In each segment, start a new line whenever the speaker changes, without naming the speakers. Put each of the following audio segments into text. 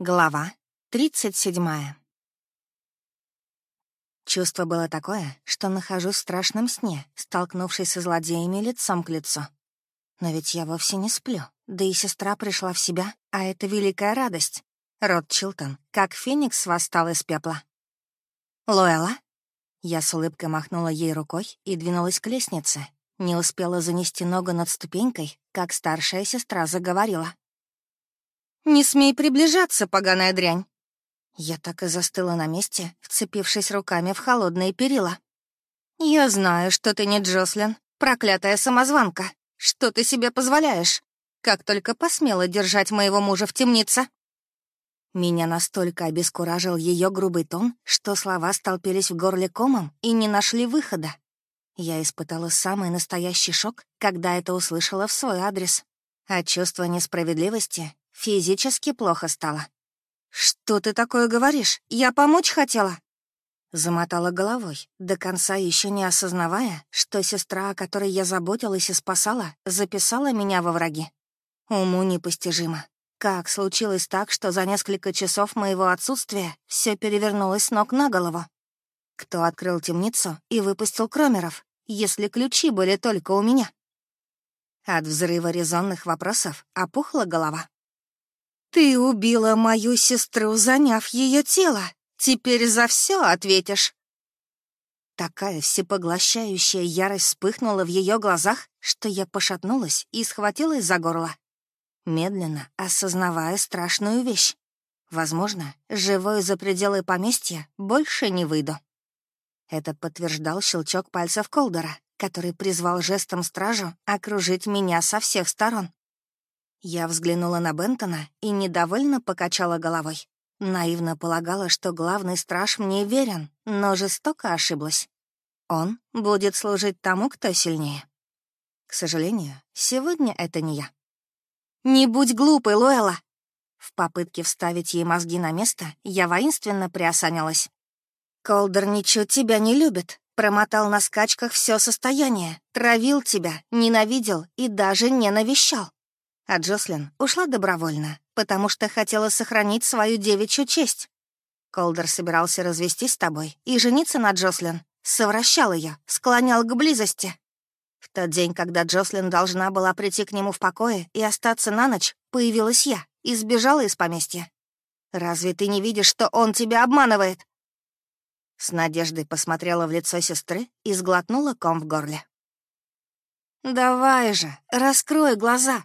Глава 37. Чувство было такое, что нахожусь в страшном сне, столкнувшись со злодеями лицом к лицу. Но ведь я вовсе не сплю, да и сестра пришла в себя, а это великая радость. Род Чилтон, как феникс, восстал из пепла. «Луэлла?» Я с улыбкой махнула ей рукой и двинулась к лестнице. Не успела занести ногу над ступенькой, как старшая сестра заговорила. «Не смей приближаться, поганая дрянь!» Я так и застыла на месте, вцепившись руками в холодные перила. «Я знаю, что ты не Джослин, проклятая самозванка. Что ты себе позволяешь? Как только посмела держать моего мужа в темнице?» Меня настолько обескуражил ее грубый тон, что слова столпились в горле комом и не нашли выхода. Я испытала самый настоящий шок, когда это услышала в свой адрес. А чувство несправедливости Физически плохо стало. «Что ты такое говоришь? Я помочь хотела?» Замотала головой, до конца еще не осознавая, что сестра, о которой я заботилась и спасала, записала меня во враги. Уму непостижимо. Как случилось так, что за несколько часов моего отсутствия все перевернулось с ног на голову? Кто открыл темницу и выпустил кромеров, если ключи были только у меня? От взрыва резонных вопросов опухла голова. «Ты убила мою сестру, заняв ее тело. Теперь за все ответишь». Такая всепоглощающая ярость вспыхнула в ее глазах, что я пошатнулась и схватилась за горло, медленно осознавая страшную вещь. Возможно, живой за пределы поместья больше не выйду. Это подтверждал щелчок пальцев Колдера, который призвал жестом стражу окружить меня со всех сторон. Я взглянула на Бентона и недовольно покачала головой. Наивно полагала, что главный страж мне верен, но жестоко ошиблась. Он будет служить тому, кто сильнее. К сожалению, сегодня это не я. «Не будь глупой, Луэлла!» В попытке вставить ей мозги на место, я воинственно приосанилась. «Колдер ничуть тебя не любит. Промотал на скачках все состояние, травил тебя, ненавидел и даже не навещал. А Джослин ушла добровольно, потому что хотела сохранить свою девичью честь. Колдер собирался развестись с тобой и жениться на Джослин. Совращал ее, склонял к близости. В тот день, когда Джослин должна была прийти к нему в покое и остаться на ночь, появилась я и сбежала из поместья. Разве ты не видишь, что он тебя обманывает?» С надеждой посмотрела в лицо сестры и сглотнула ком в горле. «Давай же, раскрой глаза,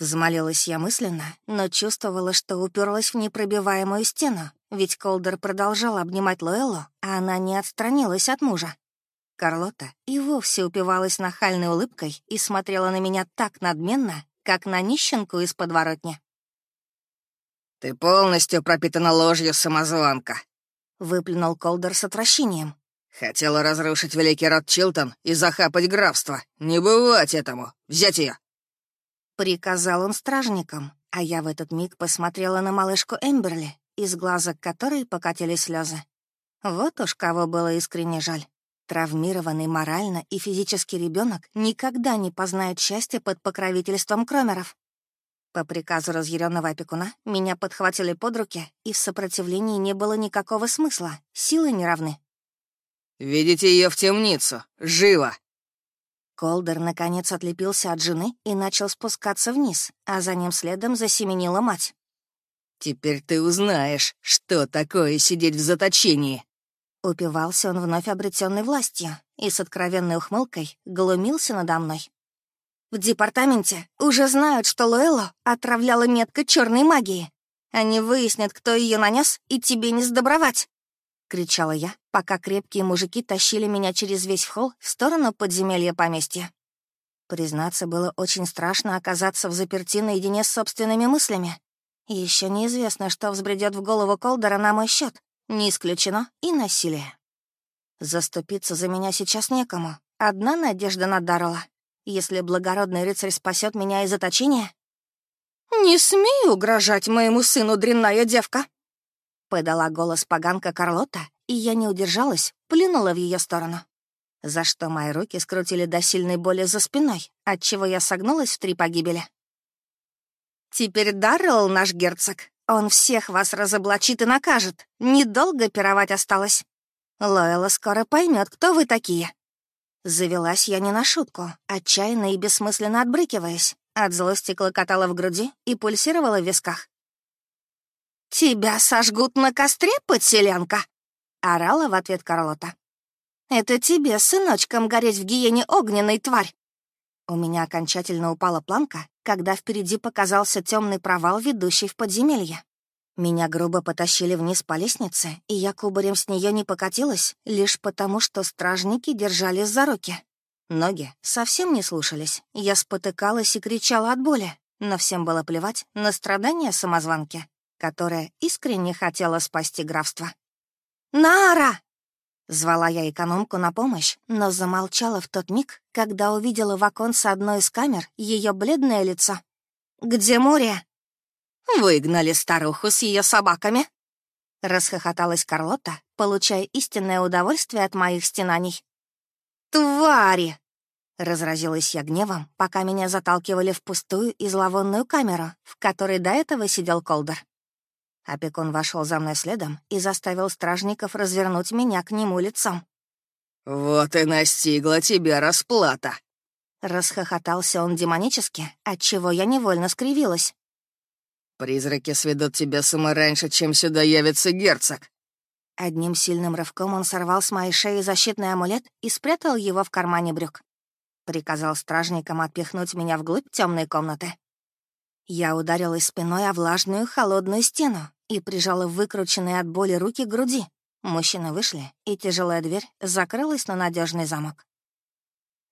Взмолилась я мысленно, но чувствовала, что уперлась в непробиваемую стену, ведь Колдер продолжал обнимать Лоэллу, а она не отстранилась от мужа. Карлота и вовсе упивалась нахальной улыбкой и смотрела на меня так надменно, как на нищенку из подворотни.
«Ты полностью пропитана ложью, самозванка», —
выплюнул Колдер с отвращением.
«Хотела разрушить великий род Чилтон и захапать графство. Не бывать этому. Взять ее,
Приказал он стражникам, а я в этот миг посмотрела на малышку Эмберли, из глазок которой покатились слезы. Вот уж кого было искренне жаль. Травмированный морально и физически ребенок никогда не познает счастья под покровительством Кромеров. По приказу разъяренного опекуна меня подхватили под руки, и в сопротивлении не было никакого смысла, силы не равны.
«Ведите ее в темницу! Живо!»
Колдер наконец отлепился от жены и начал спускаться вниз, а за ним следом засеменила мать.
«Теперь ты узнаешь, что такое сидеть в заточении!»
Упивался он вновь обретенной властью и с откровенной ухмылкой глумился надо мной. «В департаменте уже знают, что Луэлло отравляла метка черной магии. Они выяснят, кто ее нанес, и тебе не сдобровать кричала я, пока крепкие мужики тащили меня через весь холл в сторону подземелья поместья. Признаться, было очень страшно оказаться в заперти наедине с собственными мыслями. Еще неизвестно, что взбредет в голову Колдера на мой счет. Не исключено и насилие. Заступиться за меня сейчас некому. Одна надежда на Даррелла. Если благородный рыцарь спасет меня из заточения... «Не смей угрожать моему сыну, дрянная девка!» Подала голос поганка Карлота, и я не удержалась, плюнула в ее сторону. За что мои руки скрутили до сильной боли за спиной, отчего я согнулась в три погибели. Теперь Даррелл наш герцог. Он всех вас разоблачит и накажет. Недолго пировать осталось. Лоэла скоро поймет, кто вы такие. Завелась я не на шутку, отчаянно и бессмысленно отбрыкиваясь. От злости клокотала в груди и пульсировала в висках. «Тебя сожгут на костре, подселенка!» — орала в ответ Карлота. «Это тебе, сыночком, гореть в гиене огненной, тварь!» У меня окончательно упала планка, когда впереди показался темный провал, ведущий в подземелье. Меня грубо потащили вниз по лестнице, и я кубарем с нее не покатилась, лишь потому, что стражники держались за руки. Ноги совсем не слушались, я спотыкалась и кричала от боли, но всем было плевать на страдания самозванки, которая искренне хотела спасти графство. «Нара!» Звала я экономку на помощь, но замолчала в тот миг, когда увидела в оконце одной из камер ее бледное лицо. «Где море?» «Выгнали старуху с ее собаками!» Расхохоталась Карлота, получая истинное удовольствие от моих стенаний. «Твари!» Разразилась я гневом, пока меня заталкивали в пустую и зловонную камеру, в которой до этого сидел Колдер. Опекун вошел за мной следом и заставил стражников развернуть меня к нему лицом.
«Вот и настигла тебя расплата!»
Расхохотался он демонически, отчего я невольно скривилась.
«Призраки сведут тебя с ума раньше, чем сюда явится герцог!»
Одним сильным рывком он сорвал с моей шеи защитный амулет и спрятал его в кармане брюк. Приказал стражникам отпихнуть меня вглубь темной комнаты. Я ударилась спиной о влажную холодную стену и прижала выкрученные от боли руки к груди. Мужчины вышли, и тяжелая дверь закрылась на надежный замок.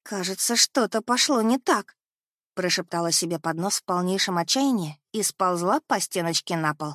«Кажется, что-то пошло не так», — прошептала себе под нос в полнейшем отчаянии и сползла по стеночке на пол.